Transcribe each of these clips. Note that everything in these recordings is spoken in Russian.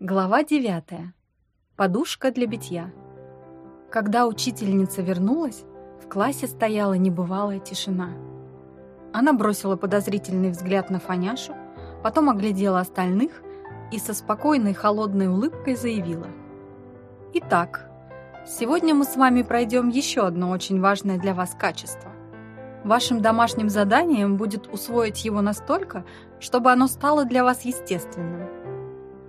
Глава 9. Подушка для битья. Когда учительница вернулась, в классе стояла небывалая тишина. Она бросила подозрительный взгляд на Фаняшу, потом оглядела остальных и со спокойной холодной улыбкой заявила. «Итак, сегодня мы с вами пройдем еще одно очень важное для вас качество. Вашим домашним заданием будет усвоить его настолько, чтобы оно стало для вас естественным.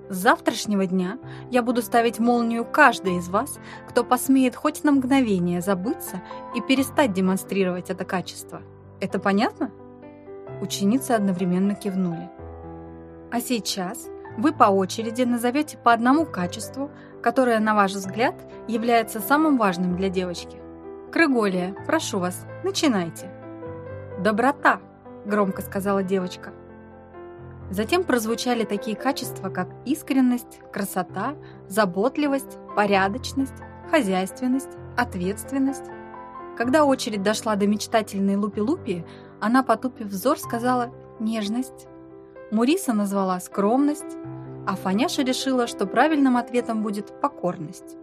С завтрашнего дня я буду ставить молнию каждой из вас, кто посмеет хоть на мгновение забыться и перестать демонстрировать это качество. Это понятно? Ученицы одновременно кивнули. А сейчас вы по очереди назовете по одному качеству, которое, на ваш взгляд, является самым важным для девочки. Крыголия, прошу вас, начинайте. «Доброта», — громко сказала девочка. Затем прозвучали такие качества, как искренность, красота, заботливость, порядочность, хозяйственность, ответственность. Когда очередь дошла до мечтательной Лупи-Лупи, она, потупив взор, сказала «нежность». Муриса назвала «скромность», а Фаняша решила, что правильным ответом будет «покорность».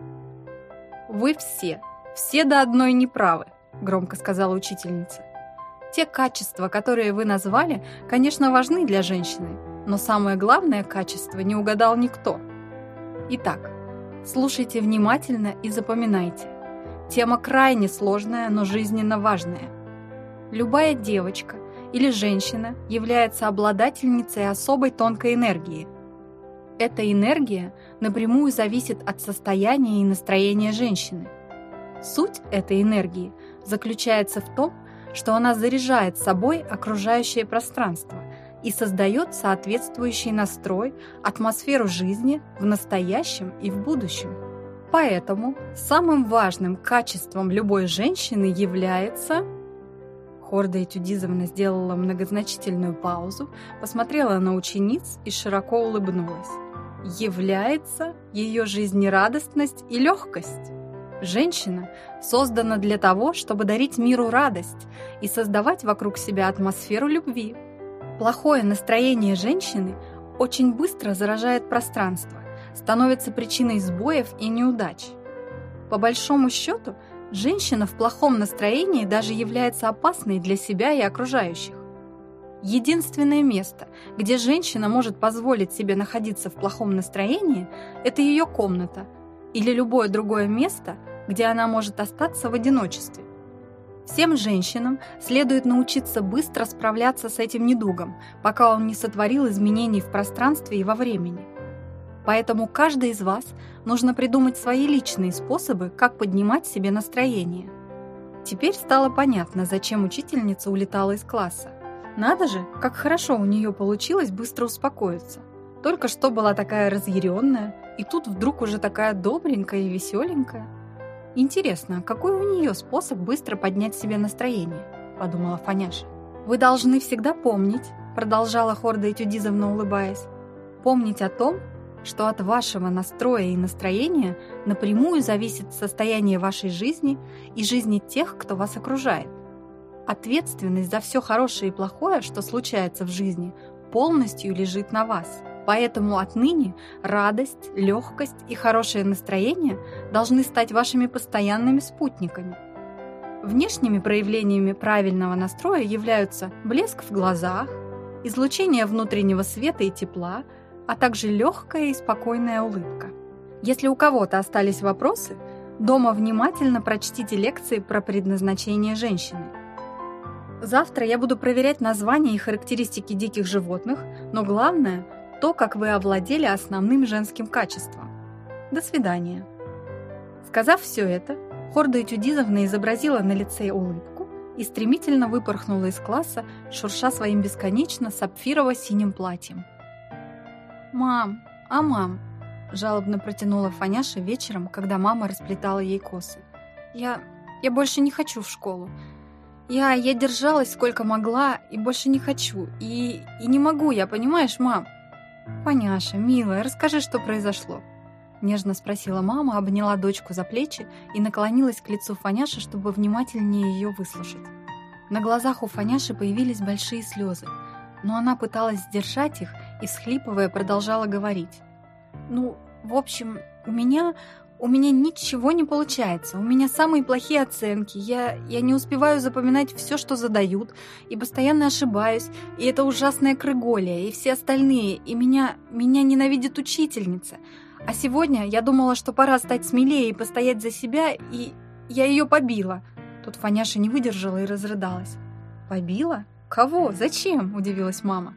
«Вы все, все до одной неправы», — громко сказала учительница. Те качества, которые вы назвали, конечно, важны для женщины, но самое главное качество не угадал никто. Итак, слушайте внимательно и запоминайте. Тема крайне сложная, но жизненно важная. Любая девочка или женщина является обладательницей особой тонкой энергии. Эта энергия напрямую зависит от состояния и настроения женщины. Суть этой энергии заключается в том, что она заряжает собой окружающее пространство и создает соответствующий настрой, атмосферу жизни в настоящем и в будущем. Поэтому самым важным качеством любой женщины является... Хорда Этюдизовна сделала многозначительную паузу, посмотрела на учениц и широко улыбнулась. Является ее жизнерадостность и легкость. Женщина создана для того, чтобы дарить миру радость и создавать вокруг себя атмосферу любви. Плохое настроение женщины очень быстро заражает пространство, становится причиной сбоев и неудач. По большому счету, женщина в плохом настроении даже является опасной для себя и окружающих. Единственное место, где женщина может позволить себе находиться в плохом настроении, это ее комната или любое другое место, где она может остаться в одиночестве. Всем женщинам следует научиться быстро справляться с этим недугом, пока он не сотворил изменений в пространстве и во времени. Поэтому каждой из вас нужно придумать свои личные способы, как поднимать себе настроение. Теперь стало понятно, зачем учительница улетала из класса. Надо же, как хорошо у нее получилось быстро успокоиться. Только что была такая разъяренная, и тут вдруг уже такая добренькая и веселенькая. «Интересно, какой у нее способ быстро поднять себе настроение?» – подумала Фаняша. «Вы должны всегда помнить», – продолжала Хорда Этюдизовна, улыбаясь, «помнить о том, что от вашего настроя и настроения напрямую зависит состояние вашей жизни и жизни тех, кто вас окружает. Ответственность за все хорошее и плохое, что случается в жизни, полностью лежит на вас. Поэтому отныне радость, легкость и хорошее настроение должны стать вашими постоянными спутниками. Внешними проявлениями правильного настроя являются блеск в глазах, излучение внутреннего света и тепла, а также легкая и спокойная улыбка. Если у кого-то остались вопросы, дома внимательно прочтите лекции про предназначение женщины. Завтра я буду проверять названия и характеристики диких животных, но главное – то, как вы овладели основным женским качеством. До свидания. Сказав все это, Хорда Этюдизовна изобразила на лице улыбку и стремительно выпорхнула из класса, шурша своим бесконечно сапфирово-синим платьем. «Мам, а мам?» – жалобно протянула Фаняша вечером, когда мама расплетала ей косы. «Я... я больше не хочу в школу. Я... я держалась сколько могла и больше не хочу. И... и не могу я, понимаешь, мам?» «Поняша, милая, расскажи, что произошло?» Нежно спросила мама, обняла дочку за плечи и наклонилась к лицу Фаняши, чтобы внимательнее ее выслушать. На глазах у Фаняши появились большие слезы, но она пыталась сдержать их и, всхлипывая, продолжала говорить. Ну, в общем, у меня... У меня ничего не получается. У меня самые плохие оценки. Я, я не успеваю запоминать все, что задают, и постоянно ошибаюсь. И это ужасная крыголия, и все остальные. И меня, меня ненавидит учительница. А сегодня я думала, что пора стать смелее и постоять за себя, и я ее побила. Тут Фаняша не выдержала и разрыдалась. «Побила? Кого? Зачем?» – удивилась мама.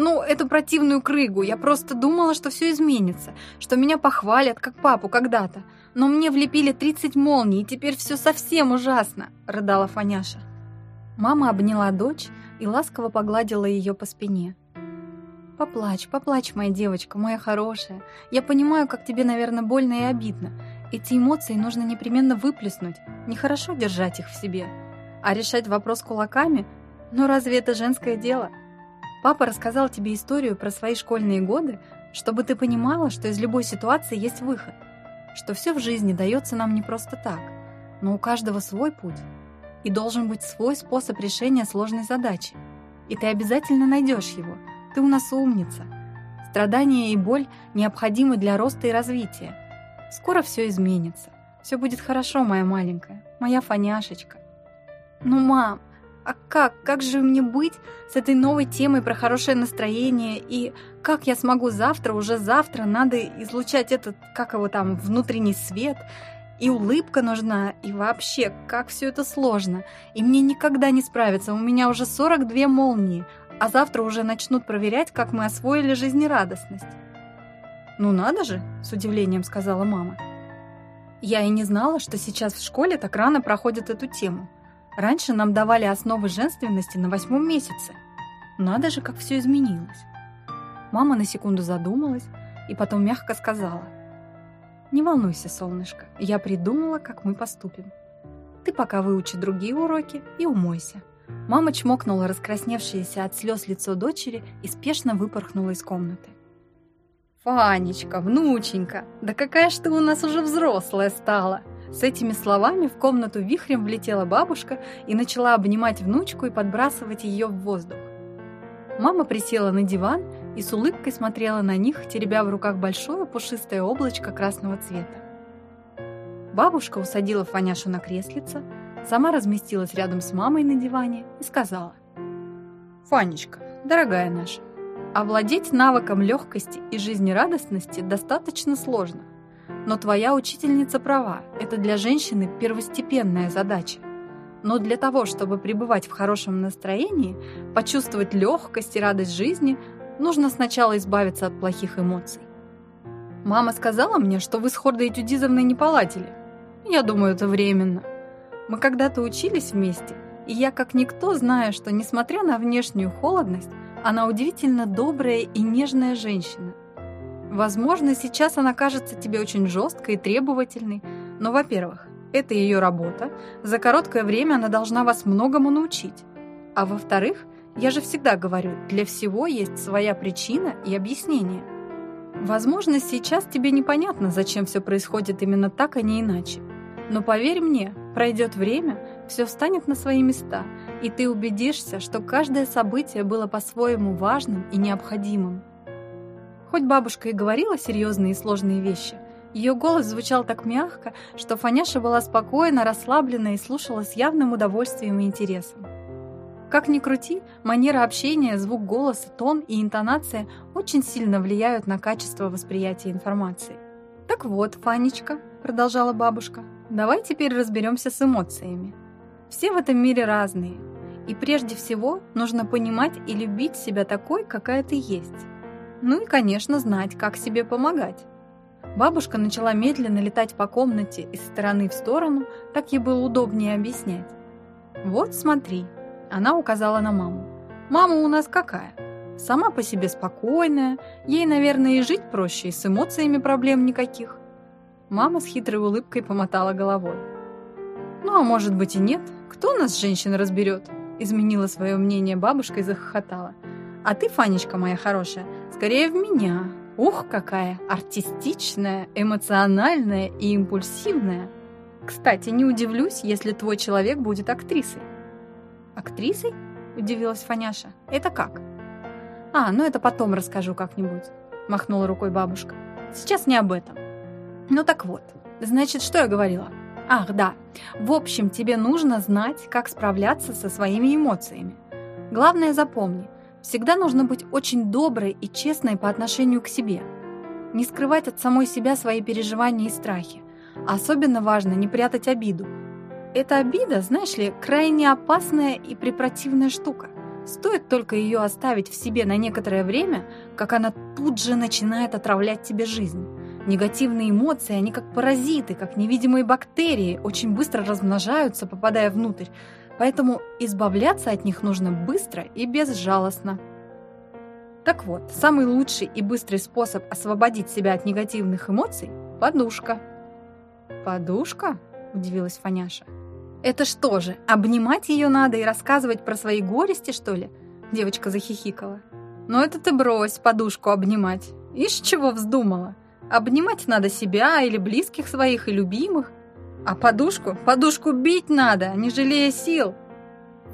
Ну, эту противную крыгу. Я просто думала, что все изменится, что меня похвалят, как папу когда-то. Но мне влепили 30 молний, и теперь все совсем ужасно», — рыдала Фаняша. Мама обняла дочь и ласково погладила ее по спине. «Поплачь, поплачь, моя девочка, моя хорошая. Я понимаю, как тебе, наверное, больно и обидно. Эти эмоции нужно непременно выплеснуть. Нехорошо держать их в себе. А решать вопрос кулаками? Ну разве это женское дело?» Папа рассказал тебе историю про свои школьные годы, чтобы ты понимала, что из любой ситуации есть выход, что все в жизни дается нам не просто так, но у каждого свой путь, и должен быть свой способ решения сложной задачи. И ты обязательно найдешь его. Ты у нас умница. Страдания и боль необходимы для роста и развития. Скоро все изменится. Все будет хорошо, моя маленькая, моя Фаняшечка. Ну, мам, а как? Как же мне быть с этой новой темой про хорошее настроение? И как я смогу завтра, уже завтра, надо излучать этот, как его там, внутренний свет? И улыбка нужна, и вообще, как все это сложно. И мне никогда не справиться, у меня уже 42 молнии, а завтра уже начнут проверять, как мы освоили жизнерадостность. «Ну надо же!» – с удивлением сказала мама. Я и не знала, что сейчас в школе так рано проходят эту тему. Раньше нам давали основы женственности на восьмом месяце. Надо же, как все изменилось. Мама на секунду задумалась и потом мягко сказала. «Не волнуйся, солнышко, я придумала, как мы поступим. Ты пока выучи другие уроки и умойся». Мама чмокнула раскрасневшееся от слез лицо дочери и спешно выпорхнула из комнаты. «Фанечка, внученька, да какая ж ты у нас уже взрослая стала!» С этими словами в комнату вихрем влетела бабушка и начала обнимать внучку и подбрасывать ее в воздух. Мама присела на диван и с улыбкой смотрела на них, теребя в руках большое пушистое облачко красного цвета. Бабушка усадила Фаняшу на креслице, сама разместилась рядом с мамой на диване и сказала. «Фанечка, дорогая наша, овладеть навыком легкости и жизнерадостности достаточно сложно – но твоя учительница права, это для женщины первостепенная задача. Но для того, чтобы пребывать в хорошем настроении, почувствовать легкость и радость жизни, нужно сначала избавиться от плохих эмоций. Мама сказала мне, что вы с Хордой Этюдизовной не поладили. Я думаю, это временно. Мы когда-то учились вместе, и я как никто знаю, что, несмотря на внешнюю холодность, она удивительно добрая и нежная женщина – Возможно, сейчас она кажется тебе очень жесткой и требовательной, но, во-первых, это ее работа, за короткое время она должна вас многому научить. А во-вторых, я же всегда говорю, для всего есть своя причина и объяснение. Возможно, сейчас тебе непонятно, зачем все происходит именно так, а не иначе. Но поверь мне, пройдет время, все встанет на свои места, и ты убедишься, что каждое событие было по-своему важным и необходимым. Хоть бабушка и говорила серьезные и сложные вещи, ее голос звучал так мягко, что Фаняша была спокойна, расслаблена и слушала с явным удовольствием и интересом. Как ни крути, манера общения, звук голоса, тон и интонация очень сильно влияют на качество восприятия информации. «Так вот, Фанечка», — продолжала бабушка, — «давай теперь разберемся с эмоциями. Все в этом мире разные, и прежде всего нужно понимать и любить себя такой, какая ты есть. Ну и, конечно, знать, как себе помогать. Бабушка начала медленно летать по комнате из стороны в сторону, так ей было удобнее объяснять. «Вот смотри», — она указала на маму. «Мама у нас какая? Сама по себе спокойная, ей, наверное, и жить проще, и с эмоциями проблем никаких». Мама с хитрой улыбкой помотала головой. «Ну, а может быть и нет. Кто нас, женщин, разберет?» Изменила свое мнение бабушка и захохотала. А ты, Фанечка моя хорошая, скорее в меня. Ух, какая артистичная, эмоциональная и импульсивная. Кстати, не удивлюсь, если твой человек будет актрисой. Актрисой? Удивилась Фаняша. Это как? А, ну это потом расскажу как-нибудь. Махнула рукой бабушка. Сейчас не об этом. Ну так вот, значит, что я говорила? Ах, да. В общем, тебе нужно знать, как справляться со своими эмоциями. Главное запомни, всегда нужно быть очень доброй и честной по отношению к себе. Не скрывать от самой себя свои переживания и страхи. Особенно важно не прятать обиду. Эта обида, знаешь ли, крайне опасная и препротивная штука. Стоит только ее оставить в себе на некоторое время, как она тут же начинает отравлять тебе жизнь. Негативные эмоции, они как паразиты, как невидимые бактерии, очень быстро размножаются, попадая внутрь, поэтому избавляться от них нужно быстро и безжалостно. Так вот, самый лучший и быстрый способ освободить себя от негативных эмоций – подушка. «Подушка?» – удивилась Фаняша. «Это что же, обнимать ее надо и рассказывать про свои горести, что ли?» Девочка захихикала. «Ну это ты брось подушку обнимать. Ишь, чего вздумала? Обнимать надо себя или близких своих и любимых. А подушку? Подушку бить надо, не жалея сил!»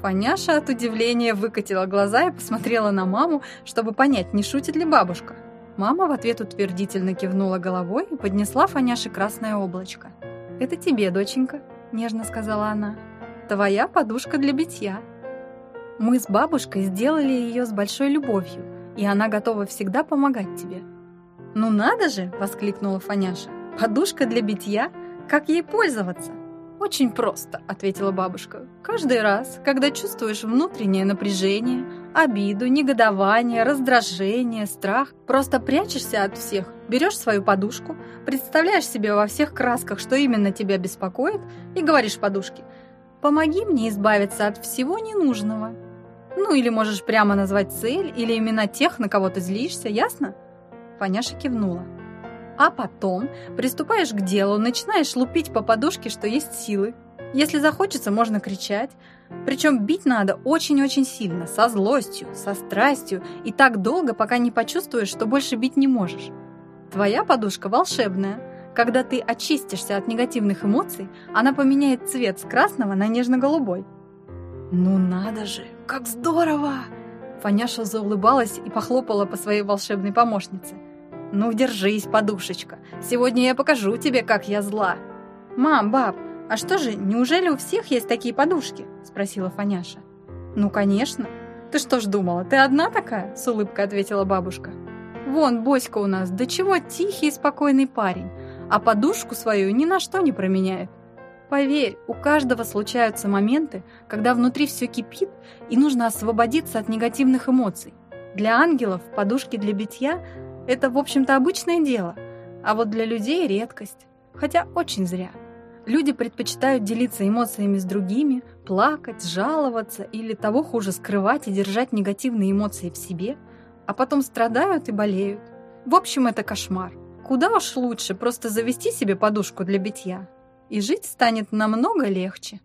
Фаняша от удивления выкатила глаза и посмотрела на маму, чтобы понять, не шутит ли бабушка. Мама в ответ утвердительно кивнула головой и поднесла Фаняше красное облачко. «Это тебе, доченька», нежно сказала она. «Твоя подушка для битья». Мы с бабушкой сделали ее с большой любовью, и она готова всегда помогать тебе. «Ну надо же!» – воскликнула Фаняша. «Подушка для битья? Как ей пользоваться?» «Очень просто», — ответила бабушка. «Каждый раз, когда чувствуешь внутреннее напряжение, обиду, негодование, раздражение, страх, просто прячешься от всех, берешь свою подушку, представляешь себе во всех красках, что именно тебя беспокоит, и говоришь подушке «Помоги мне избавиться от всего ненужного». Ну или можешь прямо назвать цель или имена тех, на кого ты злишься, ясно?» Фаняша кивнула. А потом приступаешь к делу, начинаешь лупить по подушке, что есть силы. Если захочется, можно кричать. Причем бить надо очень-очень сильно, со злостью, со страстью и так долго, пока не почувствуешь, что больше бить не можешь. Твоя подушка волшебная. Когда ты очистишься от негативных эмоций, она поменяет цвет с красного на нежно-голубой. «Ну надо же, как здорово!» Фаняша заулыбалась и похлопала по своей волшебной помощнице. «Ну, держись, подушечка. Сегодня я покажу тебе, как я зла». «Мам, баб, а что же, неужели у всех есть такие подушки?» – спросила Фаняша. «Ну, конечно. Ты что ж думала, ты одна такая?» – с улыбкой ответила бабушка. «Вон, Боська у нас, до чего тихий и спокойный парень, а подушку свою ни на что не променяет. Поверь, у каждого случаются моменты, когда внутри все кипит, и нужно освободиться от негативных эмоций. Для ангелов подушки для битья это, в общем-то, обычное дело, а вот для людей редкость. Хотя очень зря. Люди предпочитают делиться эмоциями с другими, плакать, жаловаться или того хуже скрывать и держать негативные эмоции в себе, а потом страдают и болеют. В общем, это кошмар. Куда уж лучше просто завести себе подушку для битья, и жить станет намного легче.